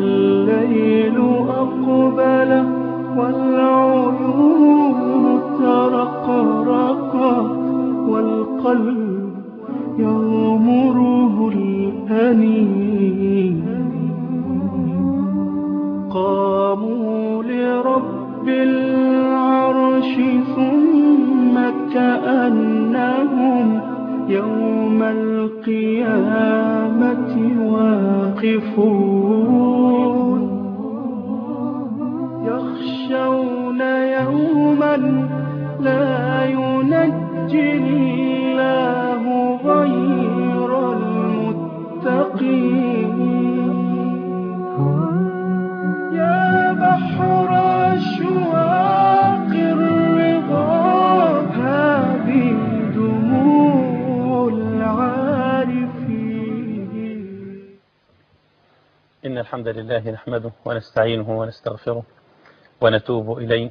والليل أقبل والعيون ترقرقت والقلب يغمره الأنين. قاموا لرب العرش ثم كأنهم يوم القيامة واقفون. غير يا بحر أشواق الرضا العارفين. إن الحمد لله نحمده ونستعينه ونستغفره ونتوب إليه.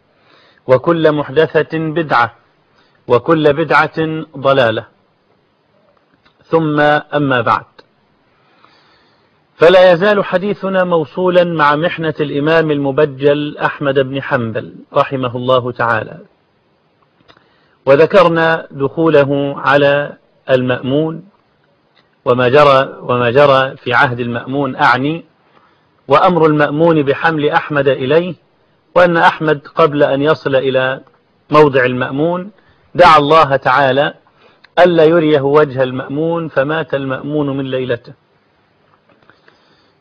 وكل محدثة بدعة وكل بدعة ضلالة. ثم أما بعد. فلا يزال حديثنا موصولا مع محنة الإمام المبجل أحمد بن حنبل رحمه الله تعالى. وذكرنا دخوله على المأمون وما جرى, وما جرى في عهد المأمون أعني وأمر المأمون بحمل أحمد إليه وأن أحمد قبل أن يصل إلى موضع المأمون دعا الله تعالى ألا يريه وجه المأمون فمات المأمون من ليلته.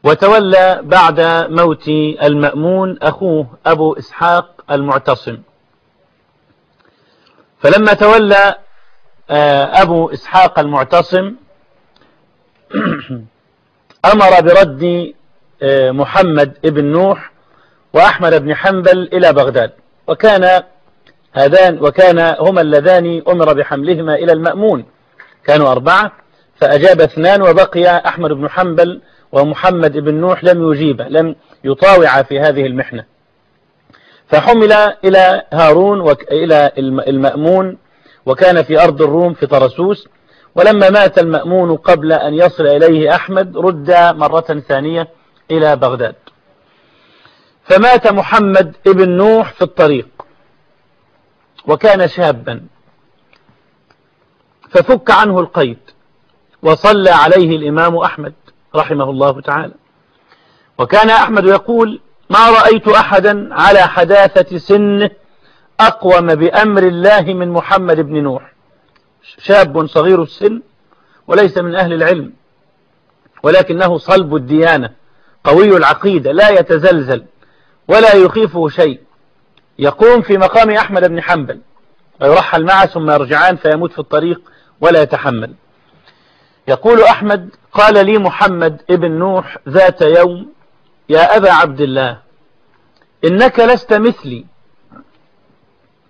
وتولى بعد موت المأمون أخوه أبو إسحاق المعتصم. فلما تولى أبو إسحاق المعتصم أمر برد محمد ابن نوح وأحمد بن حنبل إلى بغداد. وكان هذان وكان هما اللذان أمر بحملهما إلى المأمون. كانوا أربعة فأجاب اثنان وبقي أحمد بن حنبل ومحمد بن نوح لم يجيب لم يطاوع في هذه المحنة. فحمل إلى هارون وإلى المأمون وكان في أرض الروم في طرسوس. ولما مات المأمون قبل أن يصل إليه أحمد رد مرة ثانية إلى بغداد. فمات محمد ابن نوح في الطريق وكان شابا. ففك عنه القيد وصلى عليه الإمام أحمد رحمه الله تعالى. وكان أحمد يقول ما رأيت أحدا على حداثة سنه أقوم بأمر الله من محمد بن نوح. شاب صغير السن وليس من أهل العلم ولكنه صلب الديانة قوي العقيدة لا يتزلزل. ولا يخيفه شيء. يقوم في مقام أحمد بن حنبل. ويرحل معه ثم يرجعان فيموت في الطريق ولا يتحمل. يقول أحمد قال لي محمد ابن نوح ذات يوم يا أبا عبد الله إنك لست مثلي.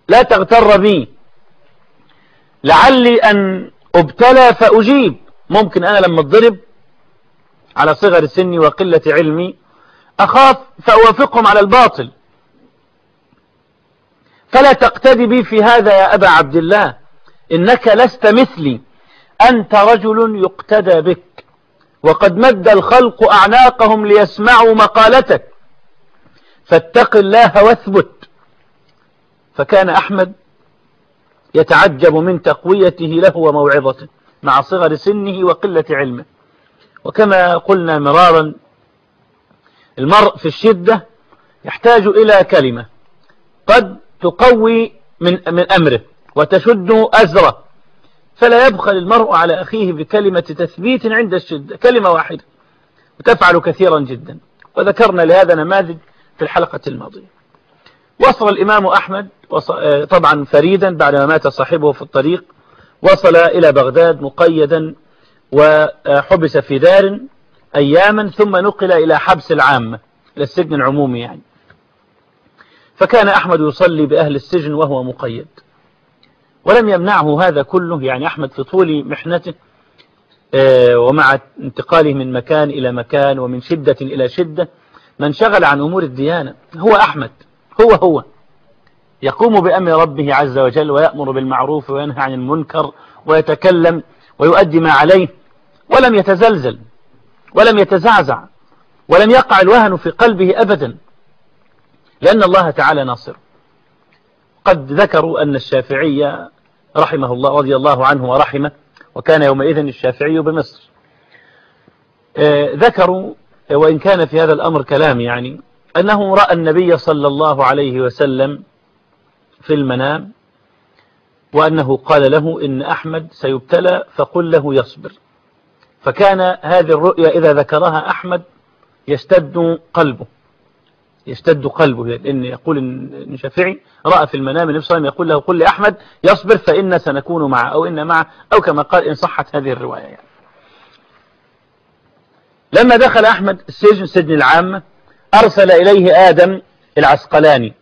لا تغتر بي. لعلي أن أبتلى فأجيب. ممكن أنا لما أضرب على صغر سني وقلة علمي أخاف فأوافقهم على الباطل. فلا تقتدي بي في هذا يا أبا عبد الله. إنك لست مثلي. أنت رجل يقتدى بك. وقد مد الخلق أعناقهم ليسمعوا مقالتك. فاتق الله واثبت. فكان أحمد يتعجب من تقويته له وموعظته مع صغر سنه وقلة علمه. وكما قلنا مرارا المرء في الشدة يحتاج إلى كلمة قد تقوي من, من أمره وتشد أزره. فلا يبخل المرء على أخيه بكلمة تثبيت عند الشدة كلمة واحدة وتفعل كثيرا جدا. وذكرنا لهذا نماذج في الحلقة الماضية. وصل الإمام أحمد طبعا فريدا بعدما مات صاحبه في الطريق وصل إلى بغداد مقيدا وحبس في دار أياما ثم نقل إلى حبس العامة إلى السجن العمومي يعني. فكان أحمد يصلي بأهل السجن وهو مقيد. ولم يمنعه هذا كله يعني أحمد في طول محنته ومع انتقاله من مكان إلى مكان ومن شدة إلى شدة من شغل عن أمور الديانة. هو أحمد هو هو. يقوم بأمر ربه عز وجل ويأمر بالمعروف وينهى عن المنكر ويتكلم ويؤدي ما عليه ولم يتزلزل. ولم يتزعزع ولم يقع الوهن في قلبه أبدا لأن الله تعالى ناصر. قد ذكروا أن الشافعي رحمه الله رضي الله عنه ورحمه وكان يومئذ الشافعي بمصر. ذكروا وإن كان في هذا الأمر كلام يعني أنه رأى النبي صلى الله عليه وسلم في المنام وأنه قال له إن أحمد سيبتلى فقل له يصبر. فكان هذه الرؤيا إذا ذكرها أحمد يشتد قلبه. يشتد قلبه لأن يقول إن شافعي رأى في المنام النبي صلى الله عليه وسلم يقول له قل لأحمد يصبر فإن سنكون معه أو إن معه أو كما قال إن صحت هذه الرواية يعني. لما دخل أحمد السجن سجن العامة أرسل إليه آدم العسقلاني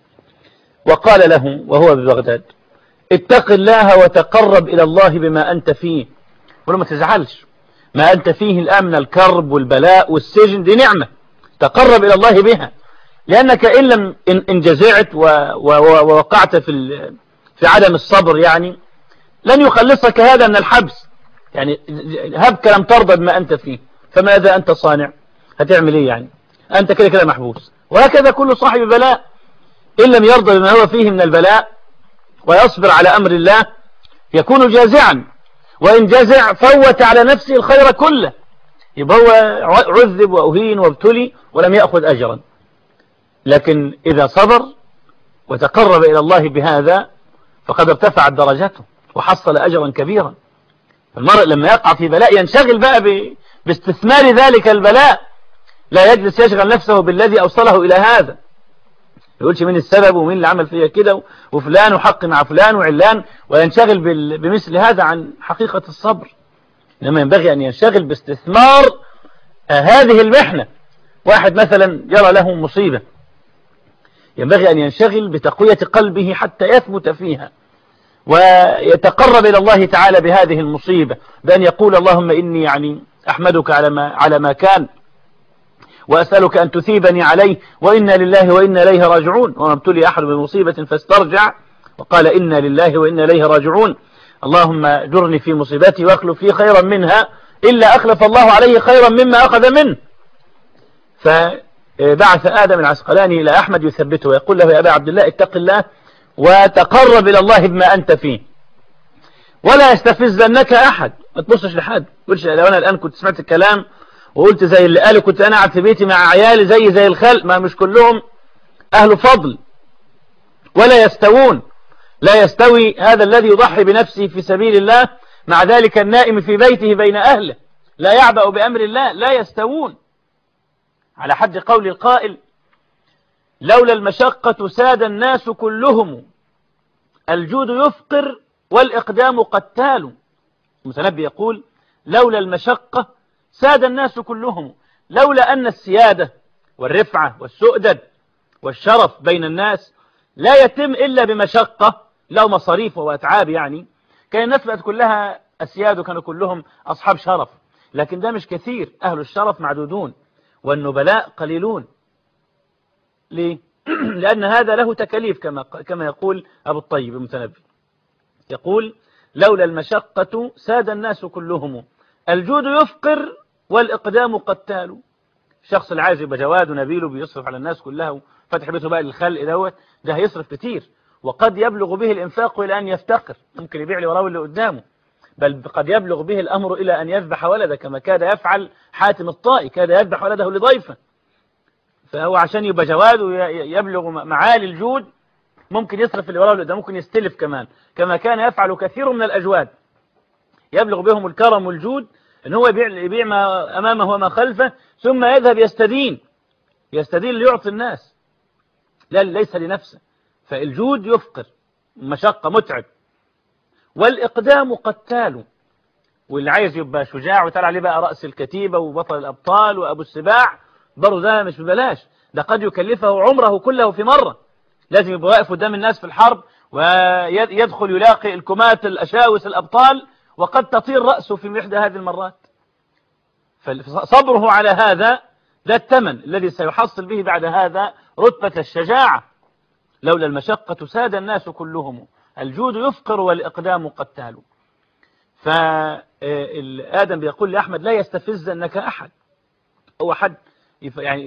وقال له وهو ببغداد اتق الله وتقرب إلى الله بما أنت فيه. ولما تزعلش. ما أنت فيه الآن الكرب والبلاء والسجن دي نعمة. تقرب إلى الله بها. لأنك إن لم إن جزعت ووقعت في في عدم الصبر يعني لن يخلصك هذا من الحبس. يعني هبك لم ترضى بما أنت فيه فماذا أنت صانع؟ هتعمل إيه يعني؟ أنت كده كده محبوس. وهكذا كل صاحب بلاء. إن لم يرضى بما هو فيه من البلاء ويصبر على أمر الله يكون جازعا. وإن جزع فوت على نفسه الخير كله. يبقى هو عذب وأهين وابتلي ولم يأخذ أجرا. لكن إذا صبر وتقرب إلى الله بهذا فقد ارتفعت درجته وحصل أجرا كبيرا. المرء لما يقع في بلاء ينشغل بقى باستثمار ذلك البلاء. لا يجلس يشغل نفسه بالذي أوصله إلى هذا. يقولش مين السبب ومين اللي عمل فيها كده وفلان وحق مع فلان وعلان وينشغل بمثل هذا عن حقيقة الصبر. إنما ينبغي أن ينشغل باستثمار هذه المحنة. واحد مثلا يرى له مصيبة. ينبغي أن ينشغل بتقوية قلبه حتى يثبت فيها ويتقرب إلى الله تعالى بهذه المصيبة. بأن يقول اللهم إني يعني أحمدك على ما, على ما كان. وأسألك أن تثيبني عليه وإنا لله وإنا إليه راجعون. وما ابتلي أحد بمصيبة فاسترجع. وقال إنا لله وإنا إليه راجعون. اللهم جرني في مصيبتي واخلف في خيرا منها إلا أخلف الله عليه خيرا مما أخذ منه. فبعث آدم العسقلاني إلى أحمد يثبته ويقول له يا أبا عبد الله اتق الله وتقرب إلى الله بما أنت فيه. ولا يستفزنك أحد. ما تبصش لحد. قلش لو أنا الآن كنت سمعت الكلام وقلت زي اللي قاله كنت أنا قاعد في بيتي مع عيالي زي زي الخلق ما مش كلهم أهل فضل ولا يستوون. لا يستوي هذا الذي يضحي بنفسه في سبيل الله مع ذلك النائم في بيته بين أهله. لا يعبأ بأمر الله لا يستوون. على حد قول القائل لولا المشقة ساد الناس كلهم الجود يفقر والإقدام قتال. المتنبي يقول لولا المشقة ساد الناس كلهم لولا أن السيادة والرفعة والسؤدد والشرف بين الناس لا يتم إلا بمشقة لو مصاريف وأتعاب يعني. كان الناس بقت كلها أسياد وكانوا كلهم أصحاب شرف. لكن ده مش كثير. أهل الشرف معدودون والنبلاء قليلون. ليه؟ لأن هذا له تكاليف كما كما يقول أبو الطيب المتنبي. يقول لولا المشقة ساد الناس كلهم. الجود يفقر والإقدام قتال الشخص اللي عايز يبقى جواد ونبيل وبيصرف على الناس كلها. وفتح بيته بقى للخلق دوت؟ ده هيصرف كتير. وقد يبلغ به الإنفاق إلى أن يفتقر. ممكن يبيع لي وراه اللي قدامه. بل قد يبلغ به الأمر إلى أن يذبح ولده كما كاد يفعل حاتم الطائي. كاد يذبح ولده لضيفه. فهو عشان يبقى جواد ويبلغ معالي الجود ممكن يصرف اللي وراه واللي قدامه. ممكن يستلف كمان. كما كان يفعل كثير من الأجواد. يبلغ بهم الكرم والجود. إن هو يبيع, يبيع ما أمامه وما خلفه ثم يذهب يستدين. يستدين ليعطي الناس. لا ليس لنفسه. فالجود يفقر. مشقة متعب. والإقدام قتال. واللي عايز يبقى شجاع وتعالى عليه بقى رأس الكتيبة وبطل الأبطال وأبو السباع برضه ده مش ببلاش. ده قد يكلفه عمره كله في مرة. لازم يبقى واقف قدام الناس في الحرب ويدخل يلاقي الكمات الأشاوس الأبطال وقد تطير رأسه في إحدى هذه المرات. فصبره على هذا ده الثمن الذي سيحصل به بعد هذا رتبة الشجاعة. لولا المشقة ساد الناس كلهم. الجود يفقر والإقدام قتال فآدم بيقول لأحمد لا يستفزنك أحد. أو أحد يعني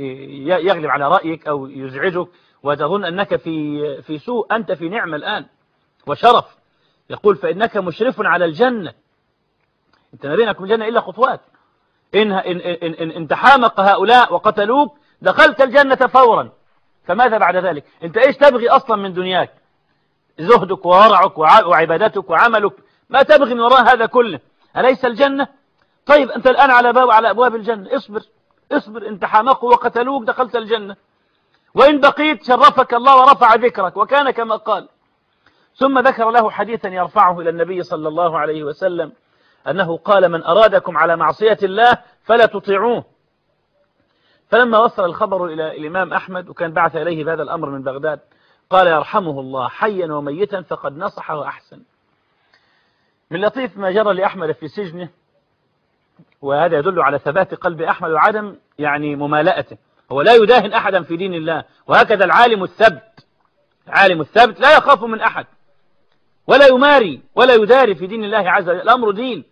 يغلب على رأيك أو يزعجك وتظن أنك في في سوء. أنت في نعمة الآن. وشرف. يقول فإنك مشرف على الجنة. أنت ما بينك الجنة إلا خطوات. إن, إن, إن, إن, إن تحامق هؤلاء وقتلوك دخلت الجنة فورا. فماذا بعد ذلك؟ أنت إيش تبغي أصلا من دنياك؟ زهدك وورعك وعبادتك وعملك. ما تبغي من وراء هذا كله؟ أليس الجنة؟ طيب أنت الآن على باب على أبواب الجنة. اصبر. اصبر. انت حامقوا وقتلوك دخلت الجنة. وإن بقيت شرفك الله ورفع ذكرك وكان كما قال. ثم ذكر له حديثا يرفعه إلى النبي صلى الله عليه وسلم أنه قال من أرادكم على معصية الله فلا تطيعوه. فلما وصل الخبر إلى الإمام أحمد وكان بعث إليه بهذا الأمر من بغداد قال يرحمه الله حيا وميتا فقد نصح وأحسن من لطيف ما جرى لأحمد في سجنه وهذا يدل على ثبات قلب أحمد وعدم يعني ممالأته. هو لا يداهن أحدا في دين الله وهكذا العالم الثبت. العالم الثبت لا يخاف من أحد. ولا يماري ولا يداري في دين الله عز وجل. الأمر دين.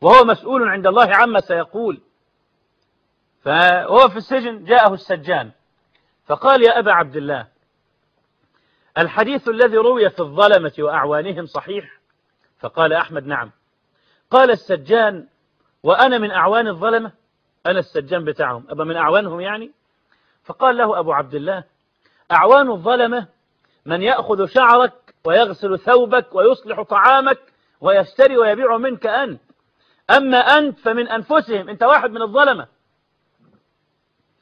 وهو مسؤول عند الله عما سيقول. فهو في السجن جاءه السجان. فقال يا أبا عبد الله الحديث الذي روي في الظلمة وأعوانهم صحيح؟ فقال أحمد نعم. قال السجان وأنا من أعوان الظلمة؟ أنا السجان بتاعهم. أبا من أعوانهم يعني؟ فقال له أبو عبد الله أعوان الظلمة من يأخذ شعرك ويغسل ثوبك ويصلح طعامك ويشتري ويبيع منك أنت. أما أنت فمن أنفسهم أنت واحد من الظلمة.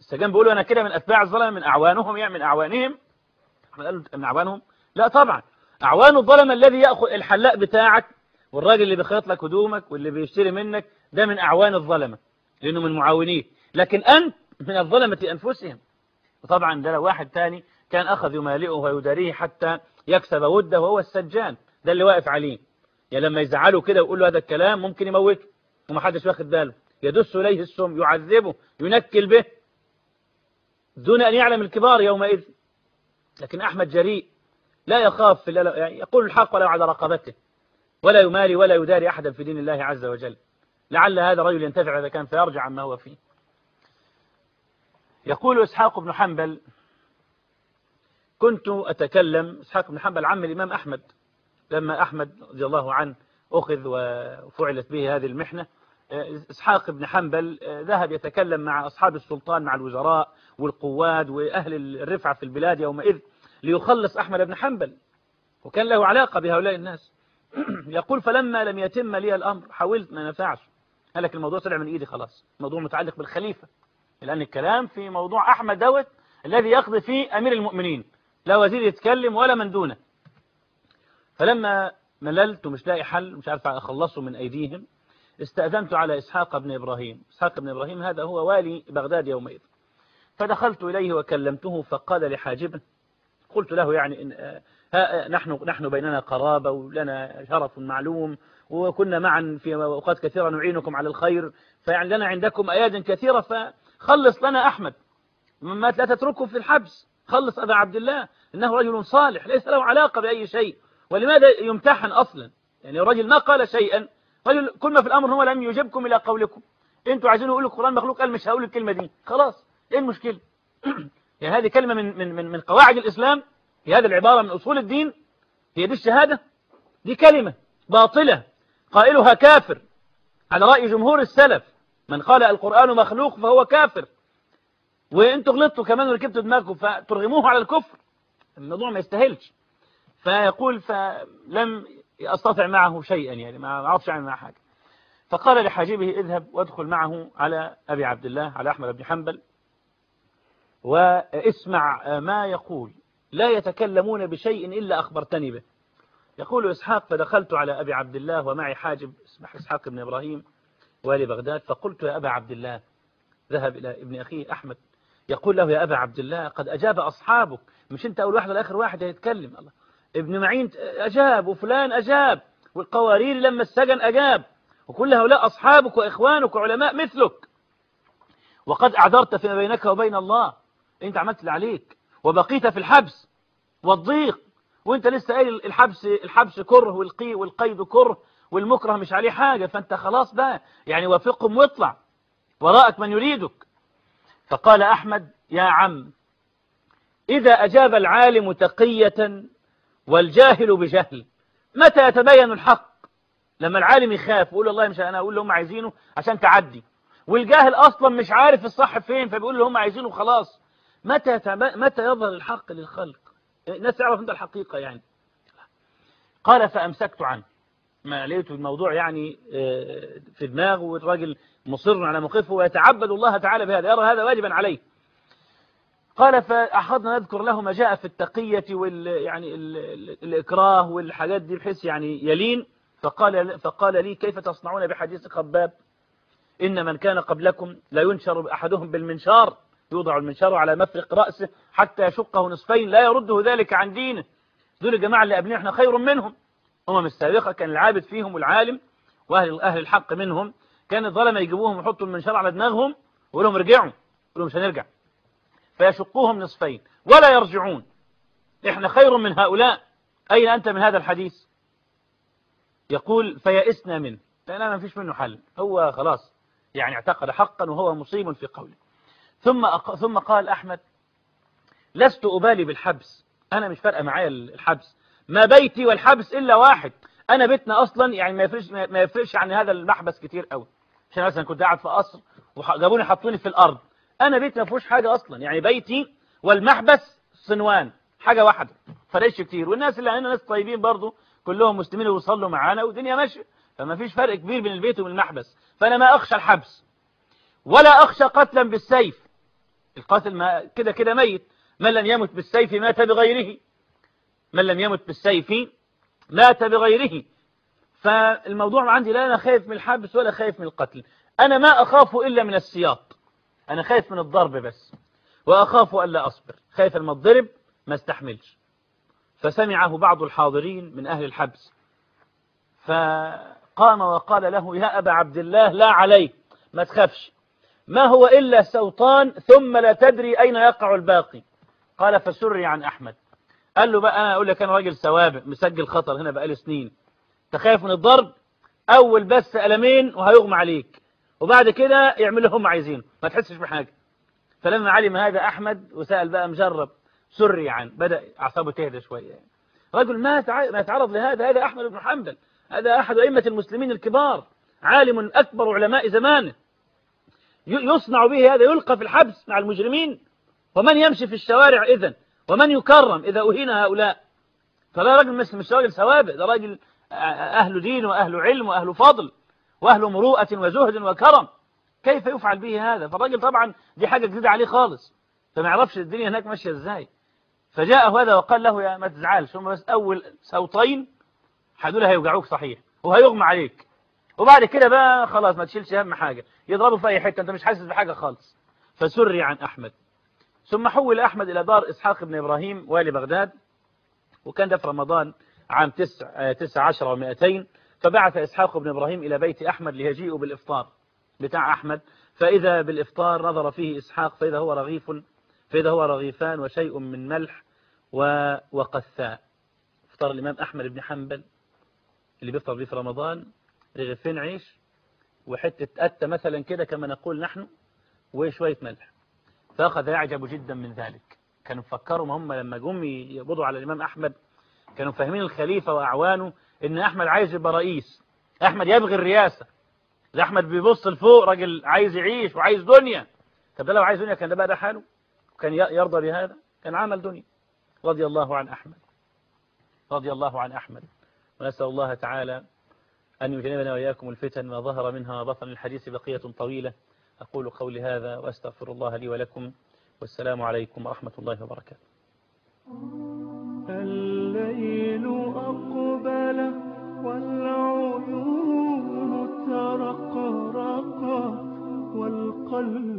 السجان بيقولوا أنا كده من أتباع الظلمة من أعوانهم يعني من أعوانهم. من أعوانهم؟ لا طبعا. أعوان الظلمة الذي يأخذ الحلاق بتاعك والراجل اللي بيخيط لك هدومك واللي بيشتري منك ده من أعوان الظلمة لأنه من معاونيه. لكن أنت من الظلمة أنفسهم. وطبعا ده لو واحد تاني كان أخذ يمالئه ويداريه حتى يكسب وده وهو السجان. ده اللي واقف عليه. يعني لما يزعله كده ويقول له هذا الكلام ممكن يموته ومحدش واخد باله. يدس إليه السم يعذبه ينكل به. دون أن يعلم الكبار يومئذ. لكن أحمد جريء. لا يخاف يعني يقول الحق ولا على رقبته. ولا يمالي ولا يداري أحدا في دين الله عز وجل. لعل هذا رجل ينتفع إذا كان فيرجع عما هو فيه. يقول إسحاق بن حنبل كنت أتكلم إسحاق بن حنبل عم الإمام أحمد لما أحمد رضي الله عنه أخذ وفعلت به هذه المحنة. إسحاق بن حنبل ذهب يتكلم مع أصحاب السلطان مع الوزراء والقواد وأهل الرفعة في البلاد يومئذ ليخلص أحمد بن حنبل. وكان له علاقة بهؤلاء الناس. يقول فلما لم يتم لي الأمر حاولت ما نفعش قال لك الموضوع طلع من إيدي خلاص. الموضوع متعلق بالخليفة لأن الكلام في موضوع أحمد دوت الذي يقضي فيه أمير المؤمنين. لا وزير يتكلم ولا من دونه. فلما مللت ومش لاقي حل مش عارف أخلصه من أيديهم استأذنت على إسحاق بن إبراهيم. إسحاق بن إبراهيم هذا هو والي بغداد يومئذ. فدخلت إليه وكلمته فقال لحاجبه قلت له يعني إن نحن نحن بيننا قرابة ولنا شرف معلوم وكنا معا في أوقات كثيرة نعينكم على الخير فيعني لنا عندكم أياد كثيرة فخلص لنا أحمد. ما لا تتركه في الحبس. خلص أبا عبد الله إنه رجل صالح ليس له علاقة بأي شيء. ولماذا يمتحن أصلا؟ يعني الرجل ما قال شيئا. رجل كل ما في الأمر هو لم يجبكم إلى قولكم. أنتوا عايزين يقولوا القرآن مخلوق قال مش هقول الكلمة دي خلاص إيه المشكلة؟ يعني هذه كلمة من, من, من, من قواعد الإسلام. هي هذه العبارة من أصول الدين. هي دي الشهادة. دي كلمة باطلة. قائلها كافر. على رأي جمهور السلف من قال القرآن مخلوق فهو كافر. وانتوا غلطتوا كمان وركبتوا دماغكم فترغموه على الكفر. الموضوع ما يستاهلش. فيقول فلم أستطع معه شيئا يعني ما أعرفش أعمل معه حاجة. فقال لحاجبه اذهب وادخل معه على أبي عبد الله على أحمد بن حنبل واسمع ما يقول. لا يتكلمون بشيء إلا أخبرتني به. يقول إسحاق فدخلت على أبي عبد الله ومعي حاجب اسمه إسحاق بن إبراهيم والي بغداد فقلت يا أبا عبد الله ذهب إلى ابن أخيه أحمد. يقول له يا أبا عبد الله قد أجاب أصحابك. مش أنت أول واحد ولا آخر واحد هيتكلم الله. ابن معين أجاب وفلان أجاب والقوارير لما السجن أجاب. وكل هؤلاء أصحابك وإخوانك وعلماء مثلك. وقد أعذرت فيما بينك وبين الله. أنت عملت اللي عليك. وبقيت في الحبس والضيق. وأنت لسه قايل الحبس الحبس كره والقي والقيد كره والمكره مش عليه حاجة. فأنت خلاص بقى. يعني وافقهم واطلع. وراءك من يريدك. فقال أحمد يا عم إذا أجاب العالم تقية والجاهل بجهل متى يتبين الحق؟ لما العالم يخاف ويقول والله مش أنا أقول اللي هم عايزينه عشان تعدي. والجاهل أصلا مش عارف الصح فين فبيقول اللي هم عايزينه خلاص. متى. متى يظهر الحق للخلق؟ الناس تعرف انت الحقيقة يعني. قال فأمسكت عنه. ما لقيته الموضوع يعني في دماغه والراجل مصر على موقفه ويتعبد الله تعالى بهذا يرى هذا واجبا عليه. قال فأخذنا نذكر له ما جاء في التقية وال يعني ال ال الإكراه والحاجات دي بحيث يعني يلين. فقال فقال لي كيف تصنعون بحديث خباب؟ إن من كان قبلكم لا ينشر أحدهم بالمنشار يوضع المنشار على مفرق رأسه حتى يشقه نصفين لا يرده ذلك عن دينه. دول الجماعة اللي قبلنا إحنا خير منهم. أمم السابقة كان العابد فيهم والعالم وأهل أهل الحق منهم. كان الظلمة يجيبوهم ويحطوا المنشار على دماغهم ويقول لهم ارجعوا يقول لهم مش هنرجع. فيشقوهم نصفين ولا يرجعون. إحنا خير من هؤلاء. أين أنت من هذا الحديث؟ يقول فيئسنا منه. لأن ما فيش منه حل. هو خلاص يعني اعتقد حقا وهو مصيب في قوله. ثم أق... ثم قال أحمد لست أبالي بالحبس. أنا مش فارقة معايا الحبس. ما بيتي والحبس إلا واحد. أنا بيتنا أصلا يعني ما يفرقش ما يفرقش عن هذا المحبس كتير قوي. عشان مثلا كنت قاعد في قصر وجابوني حطوني في الأرض. أنا بيتي ما فيهوش حاجة أصلا. يعني بيتي والمحبس صنوان حاجة واحدة. فرقش كتير. والناس اللي عندنا ناس طيبين برضو كلهم مسلمين ويصلوا معانا والدنيا ماشية. فما فيش فرق كبير بين البيت وبين المحبس. فأنا ما أخشى الحبس. ولا أخشى قتلا بالسيف. القاتل ما كده كده ميت. من لم يمت بالسيف مات بغيره من لم يمت بالسيف مات بغيره. فالموضوع عندي لا أنا خايف من الحبس ولا خايف من القتل. أنا ما أخاف إلا من السياط أنا خايف من الضرب بس. وأخاف ألا أصبر. خايف لما الضرب ما استحملش. فسمعه بعض الحاضرين من أهل الحبس. فقام وقال له يا أبا عبد الله لا عليك. ما تخافش. ما هو إلا سوطان ثم لا تدري أين يقع الباقي. قال فسري عن أحمد. قال له بقى أنا أقول لك أنا راجل سوابق مسجل خطر هنا بقالي سنين. تخاف من الضرب؟ أول بس ألمين وهيغمى عليك. وبعد كده يعمل لهم عايزينه ما تحسش بحاجة. فلما علم هذا أحمد وسأل بقى مجرب سري عن بدأ أعصابه تهدى شوية. يعني. رجل ما ما يتعرض لهذا هذا أحمد بن حنبل. هذا أحد أئمة المسلمين الكبار عالم أكبر علماء زمانه. يصنع به هذا يلقى في الحبس مع المجرمين. ومن يمشي في الشوارع إذن؟ ومن يكرم إذا أهين هؤلاء؟ فلا راجل مثل مش راجل سوابق ده راجل أهل دين وأهل علم وأهل فضل وأهل مروءة وزهد وكرم. كيف يفعل به هذا؟ فالراجل طبعا دي حاجة جديدة عليه خالص. فما يعرفش الدنيا هناك ماشية إزاي. فجاء هذا وقال له يا ما تزعلش هم بس أول صوتين هدول هيوجعوك صحيح وهيغمى عليك. وبعد كده بقى خلاص ما تشيلش هم حاجة يضربوا في أي حتة أنت مش حاسس بحاجة خالص. فسري عن أحمد. ثم حول أحمد إلى دار إسحاق بن إبراهيم والي بغداد وكان ده في رمضان عام تسع, تسع عشر ومائتين فبعث إسحاق بن إبراهيم إلى بيت أحمد ليجيئوا بالإفطار بتاع أحمد. فإذا بالإفطار نظر فيه إسحاق فإذا هو رغيف فإذا هو رغيفان وشيء من ملح وقثاء. افطر الإمام أحمد بن حنبل اللي بيفطر به في رمضان رغيفين عيش وحتة أتة مثلا كده كما نقول نحن وشوية ملح. فأخذ يعجب جدا من ذلك. كانوا فكروا هم لما جم يقبضوا على الإمام أحمد كانوا فاهمين الخليفة وأعوانه إن أحمد عايز يبقى رئيس. أحمد يبغي الرئاسة. ده أحمد بيبص لفوق راجل عايز يعيش وعايز دنيا. طب ده لو عايز دنيا كان ده بقى ده حاله؟ وكان يرضى بهذا؟ كان عمل دنيا. رضي الله عن أحمد. رضي الله عن أحمد. ونسأل الله تعالى أن يجنبنا وإياكم الفتن ما ظهر منها وبطن الحديث بقية طويلة. أقول قولي هذا وأستغفر الله لي ولكم والسلام عليكم ورحمة الله وبركاته. الليل أقبل والعيون ترقرق والقلب